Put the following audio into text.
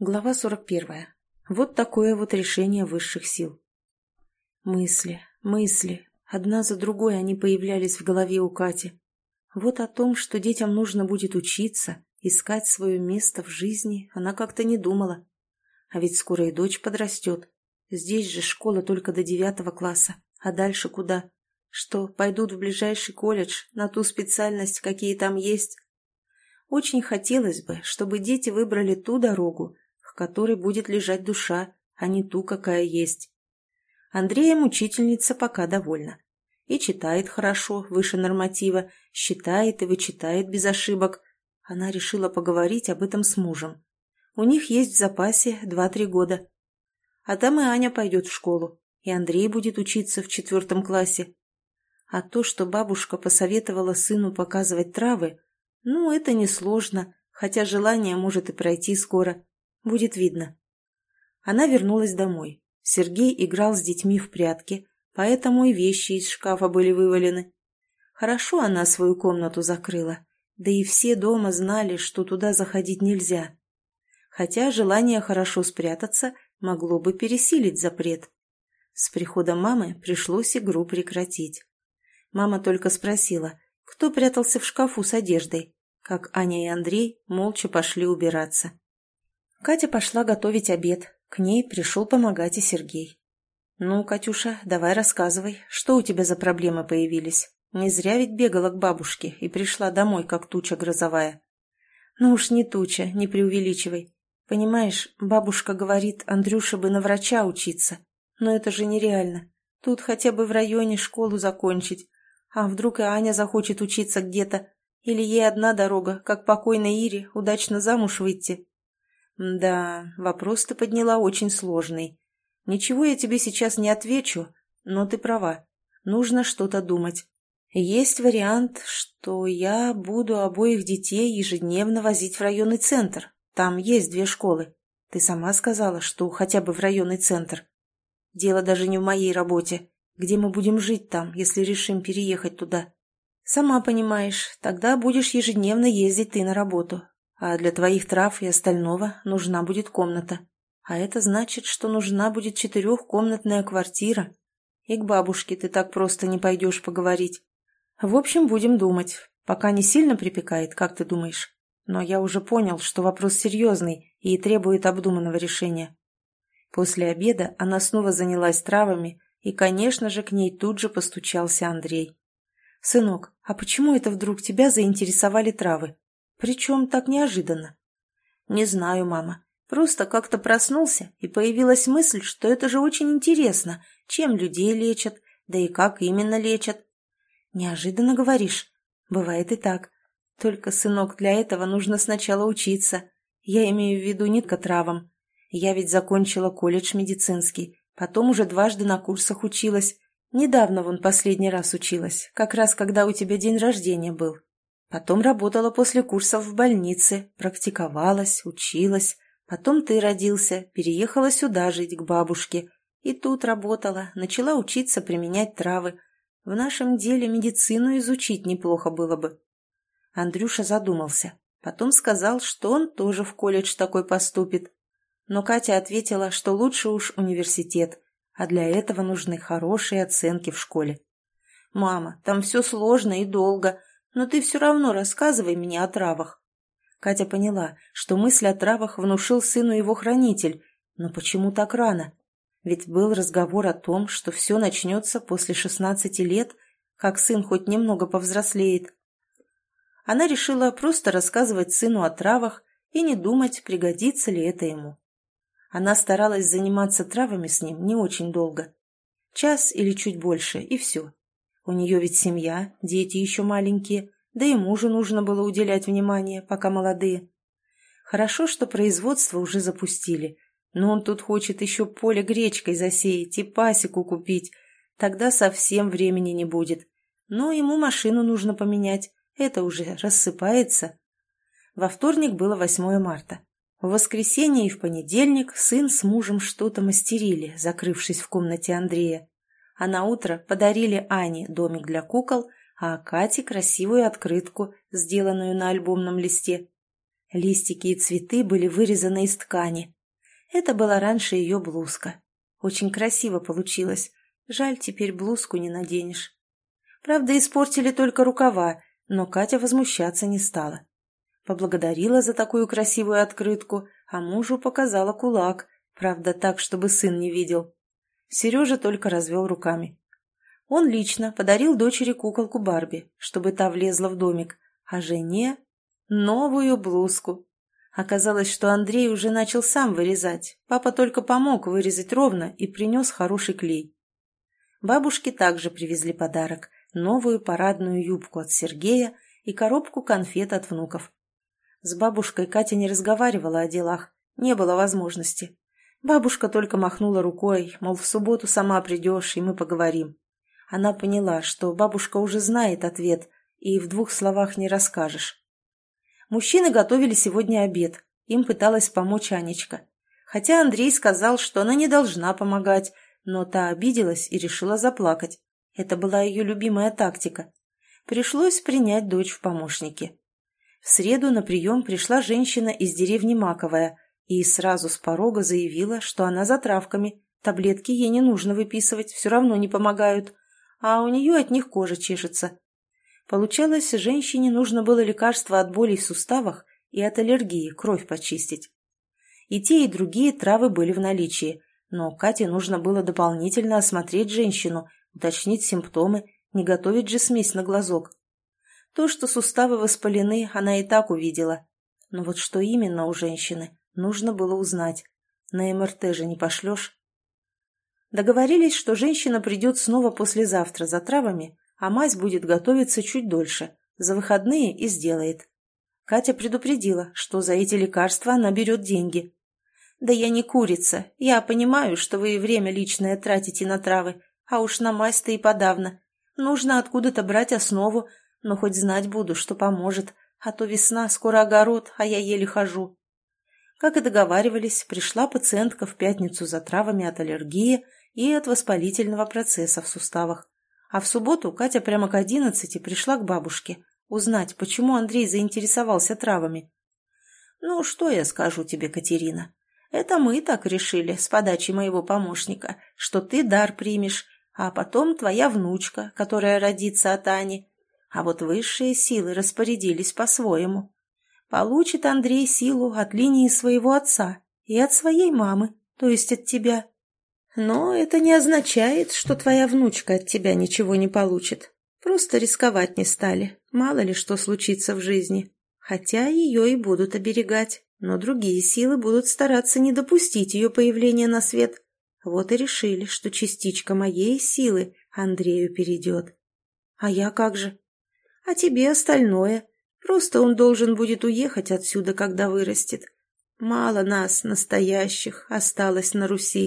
Глава 41. Вот такое вот решение высших сил. Мысли, мысли. Одна за другой они появлялись в голове у Кати. Вот о том, что детям нужно будет учиться, искать свое место в жизни, она как-то не думала. А ведь скоро и дочь подрастет. Здесь же школа только до девятого класса. А дальше куда? Что, пойдут в ближайший колледж, на ту специальность, какие там есть? Очень хотелось бы, чтобы дети выбрали ту дорогу, которой будет лежать душа, а не ту, какая есть. Андреем учительница пока довольна. И читает хорошо, выше норматива, считает и вычитает без ошибок. Она решила поговорить об этом с мужем. У них есть в запасе два-три года. А там и Аня пойдет в школу, и Андрей будет учиться в четвертом классе. А то, что бабушка посоветовала сыну показывать травы, ну, это несложно, хотя желание может и пройти скоро. Будет видно. Она вернулась домой. Сергей играл с детьми в прятки, поэтому и вещи из шкафа были вывалены. Хорошо она свою комнату закрыла, да и все дома знали, что туда заходить нельзя. Хотя желание хорошо спрятаться могло бы пересилить запрет. С приходом мамы пришлось игру прекратить. Мама только спросила, кто прятался в шкафу с одеждой, как Аня и Андрей молча пошли убираться. Катя пошла готовить обед. К ней пришел помогать и Сергей. «Ну, Катюша, давай рассказывай, что у тебя за проблемы появились? Не зря ведь бегала к бабушке и пришла домой, как туча грозовая». «Ну уж не туча, не преувеличивай. Понимаешь, бабушка говорит, Андрюша бы на врача учиться. Но это же нереально. Тут хотя бы в районе школу закончить. А вдруг и Аня захочет учиться где-то? Или ей одна дорога, как покойной Ире, удачно замуж выйти?» «Да, вопрос ты подняла очень сложный. Ничего я тебе сейчас не отвечу, но ты права. Нужно что-то думать. Есть вариант, что я буду обоих детей ежедневно возить в районный центр. Там есть две школы. Ты сама сказала, что хотя бы в районный центр. Дело даже не в моей работе. Где мы будем жить там, если решим переехать туда? Сама понимаешь, тогда будешь ежедневно ездить ты на работу а для твоих трав и остального нужна будет комната. А это значит, что нужна будет четырехкомнатная квартира. И к бабушке ты так просто не пойдешь поговорить. В общем, будем думать. Пока не сильно припекает, как ты думаешь? Но я уже понял, что вопрос серьезный и требует обдуманного решения. После обеда она снова занялась травами, и, конечно же, к ней тут же постучался Андрей. «Сынок, а почему это вдруг тебя заинтересовали травы?» Причем так неожиданно. Не знаю, мама. Просто как-то проснулся, и появилась мысль, что это же очень интересно, чем людей лечат, да и как именно лечат. Неожиданно говоришь. Бывает и так. Только, сынок, для этого нужно сначала учиться. Я имею в виду не к травам. Я ведь закончила колледж медицинский, потом уже дважды на курсах училась. Недавно вон последний раз училась, как раз когда у тебя день рождения был. Потом работала после курсов в больнице, практиковалась, училась. Потом ты родился, переехала сюда жить к бабушке. И тут работала, начала учиться применять травы. В нашем деле медицину изучить неплохо было бы. Андрюша задумался. Потом сказал, что он тоже в колледж такой поступит. Но Катя ответила, что лучше уж университет, а для этого нужны хорошие оценки в школе. «Мама, там все сложно и долго, но ты все равно рассказывай мне о травах». Катя поняла, что мысль о травах внушил сыну его хранитель, но почему так рано? Ведь был разговор о том, что все начнется после шестнадцати лет, как сын хоть немного повзрослеет. Она решила просто рассказывать сыну о травах и не думать, пригодится ли это ему. Она старалась заниматься травами с ним не очень долго. Час или чуть больше, и все. У нее ведь семья, дети еще маленькие, да и мужу нужно было уделять внимание, пока молодые. Хорошо, что производство уже запустили, но он тут хочет еще поле гречкой засеять и пасеку купить, тогда совсем времени не будет. Но ему машину нужно поменять, это уже рассыпается. Во вторник было 8 марта. В воскресенье и в понедельник сын с мужем что-то мастерили, закрывшись в комнате Андрея а на утро подарили Ане домик для кукол, а Кате красивую открытку, сделанную на альбомном листе. Листики и цветы были вырезаны из ткани. Это была раньше ее блузка. Очень красиво получилось. Жаль, теперь блузку не наденешь. Правда, испортили только рукава, но Катя возмущаться не стала. Поблагодарила за такую красивую открытку, а мужу показала кулак, правда так, чтобы сын не видел. Сережа только развел руками. Он лично подарил дочери куколку Барби, чтобы та влезла в домик, а жене — новую блузку. Оказалось, что Андрей уже начал сам вырезать. Папа только помог вырезать ровно и принес хороший клей. Бабушке также привезли подарок – новую парадную юбку от Сергея и коробку конфет от внуков. С бабушкой Катя не разговаривала о делах, не было возможности. Бабушка только махнула рукой, мол, в субботу сама придешь, и мы поговорим. Она поняла, что бабушка уже знает ответ, и в двух словах не расскажешь. Мужчины готовили сегодня обед, им пыталась помочь Анечка. Хотя Андрей сказал, что она не должна помогать, но та обиделась и решила заплакать. Это была ее любимая тактика. Пришлось принять дочь в помощники. В среду на прием пришла женщина из деревни Маковая и сразу с порога заявила, что она за травками, таблетки ей не нужно выписывать, все равно не помогают, а у нее от них кожа чешется. Получалось, женщине нужно было лекарство от болей в суставах и от аллергии, кровь почистить. И те, и другие травы были в наличии, но Кате нужно было дополнительно осмотреть женщину, уточнить симптомы, не готовить же смесь на глазок. То, что суставы воспалены, она и так увидела. Но вот что именно у женщины, нужно было узнать. На МРТ же не пошлешь. Договорились, что женщина придет снова послезавтра за травами, а мазь будет готовиться чуть дольше, за выходные и сделает. Катя предупредила, что за эти лекарства она берет деньги. «Да я не курица, я понимаю, что вы время личное тратите на травы, а уж на мазь-то и подавно. Нужно откуда-то брать основу, но хоть знать буду, что поможет, а то весна, скоро огород, а я еле хожу. Как и договаривались, пришла пациентка в пятницу за травами от аллергии и от воспалительного процесса в суставах. А в субботу Катя прямо к одиннадцати пришла к бабушке узнать, почему Андрей заинтересовался травами. «Ну, что я скажу тебе, Катерина? Это мы так решили с подачи моего помощника, что ты дар примешь, а потом твоя внучка, которая родится от Ани, а вот высшие силы распорядились по-своему. Получит Андрей силу от линии своего отца и от своей мамы, то есть от тебя. Но это не означает, что твоя внучка от тебя ничего не получит. Просто рисковать не стали, мало ли что случится в жизни. Хотя ее и будут оберегать, но другие силы будут стараться не допустить ее появления на свет. Вот и решили, что частичка моей силы Андрею перейдет. А я как же? а тебе остальное. Просто он должен будет уехать отсюда, когда вырастет. Мало нас, настоящих, осталось на Руси.